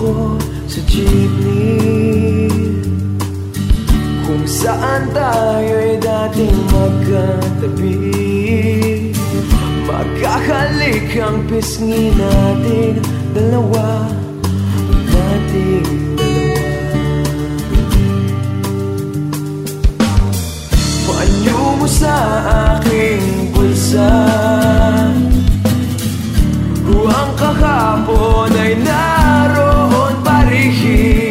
ako sa jeepney. Kung saan tayo'y dating magkatabi. Magkakalik ang pisngi natin dalawa. Nating dalawa. Paanyo mo sa aking bulsa? Kung ang kahapon ay natin here.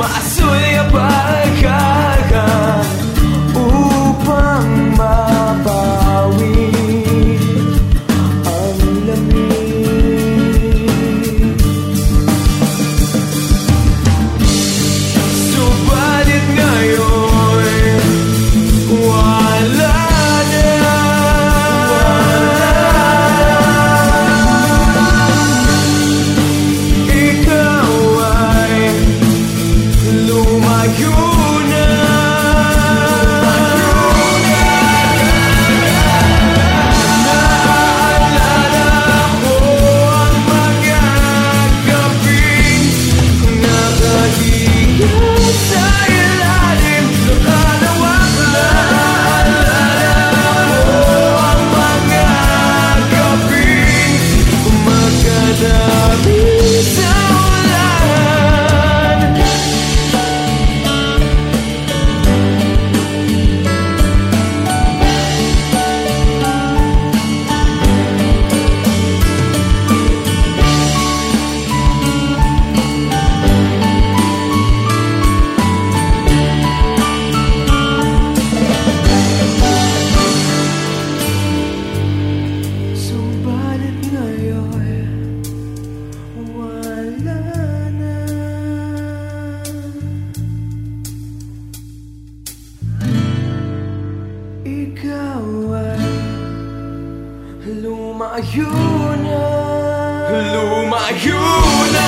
my suicide Yuna Luma Yuna